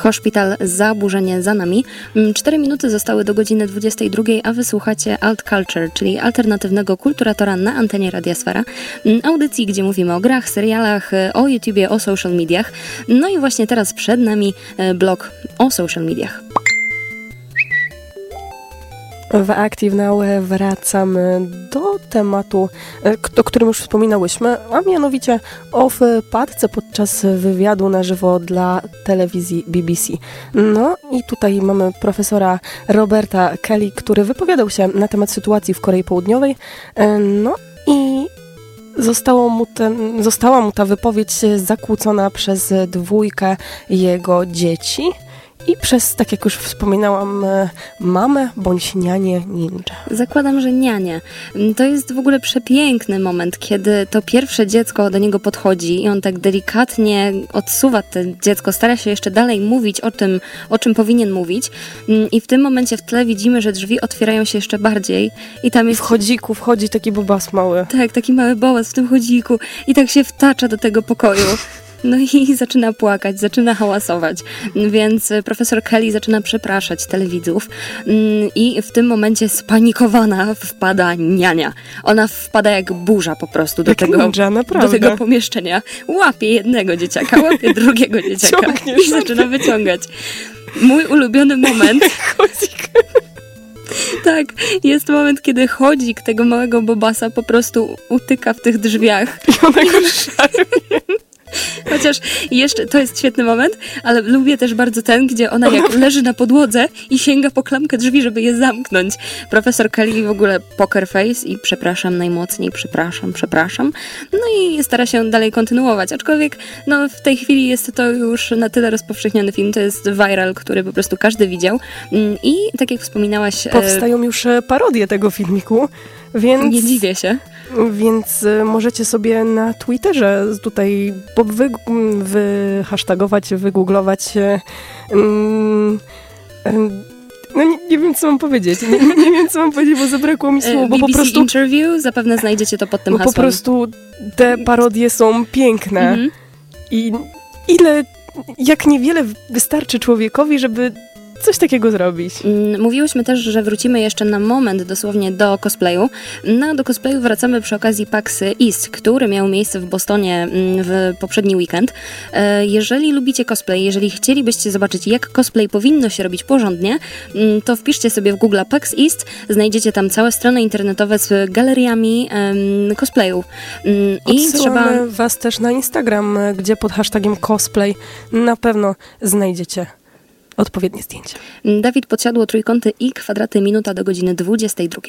Hospital Zaburzenie za nami. Mm, Cztery minuty zostały do godziny 22, a wysłuchacie Alt Culture, czyli alternatywnego kulturatora na antenie Radiosfera. Mm, Audycji, gdzie mówimy o grach, serialach, e, o YouTubie, o social mediach. No i właśnie teraz przed nami e, blog o social mediach. W Active wracamy do tematu, e, o którym już wspominałyśmy, a mianowicie o wpadce podczas wywiadu na żywo dla telewizji BBC. No i tutaj mamy profesora Roberta Kelly, który wypowiadał się na temat sytuacji w Korei Południowej. E, No i zostało mu ten, została mu ta wypowiedź zakłócona przez dwójkę jego dzieci. I przez, tak jak już wspominałam, e, mamę bądź nianię ninja. Zakładam, że nianie. To jest w ogóle przepiękny moment, kiedy to pierwsze dziecko do niego podchodzi i on tak delikatnie odsuwa to dziecko, stara się jeszcze dalej mówić o tym, o czym powinien mówić. Mm, I w tym momencie w tle widzimy, że drzwi otwierają się jeszcze bardziej i tam I jest w chodziku wchodzi taki bobas mały. tak, taki mały bołas w tym chodziku i tak się wtacza do tego pokoju. No i zaczyna płakać, zaczyna hałasować. Więc e, profesor Kelly zaczyna przepraszać telewidzów mm, i w tym momencie spanikowana wpada niania. Ona wpada jak burza po prostu do Jak tego, ninja, do tego pomieszczenia. Łapie jednego dzieciaka, łapie drugiego dzieciaka Ciągnie, i zaczyna wyciągać. Mój ulubiony moment tak, jest moment, kiedy chodzik tego małego bobasa po prostu utyka w tych drzwiach. I ona go szarpie. Chociaż jeszcze, to jest świetny moment, ale lubię też bardzo ten, gdzie ona jak leży na podłodze i sięga po klamkę drzwi, żeby je zamknąć. Profesor Kelly w ogóle poker face i przepraszam najmocniej, przepraszam, przepraszam. No i stara się dalej kontynuować, aczkolwiek no, w tej chwili jest to już na tyle rozpowszechniony film, to jest viral, który po prostu każdy widział. Mm, I tak jak wspominałaś, e, Powstają już e, parodie tego filmiku, więc... nie dziwię się. Więc y, możecie sobie na Twitterze tutaj po- wy, wyhasztagować, wygooglować. y, mm, y, no nie, nie wiem, co mam powiedzieć. Nie, nie wiem, co mam powiedzieć, bo zabrakło mi słowa, bo po BBC prostu, Interview, zapewne znajdziecie to pod tym bo po hasłem. prostu te parodie są piękne. Mhm. I ile, jak niewiele wystarczy człowiekowi, żeby coś takiego zrobić. Mm, Mówiłyśmy też, że wrócimy jeszcze na moment dosłownie do cosplayu. No, do cosplayu wracamy przy okazji PAX East, który miał miejsce w Bostonie mm, w poprzedni weekend. E, Jeżeli lubicie cosplay, jeżeli chcielibyście zobaczyć, jak cosplay powinno się robić porządnie, mm, to wpiszcie sobie w Google PAX East, znajdziecie tam całe strony internetowe z galeriami cosplayów. I Odsyłamy trzeba... was też na Instagram, gdzie pod hashtagiem cosplay na pewno znajdziecie odpowiednie zdjęcia. Dawid podsiadło trójkąty i kwadraty minuta do godziny 22.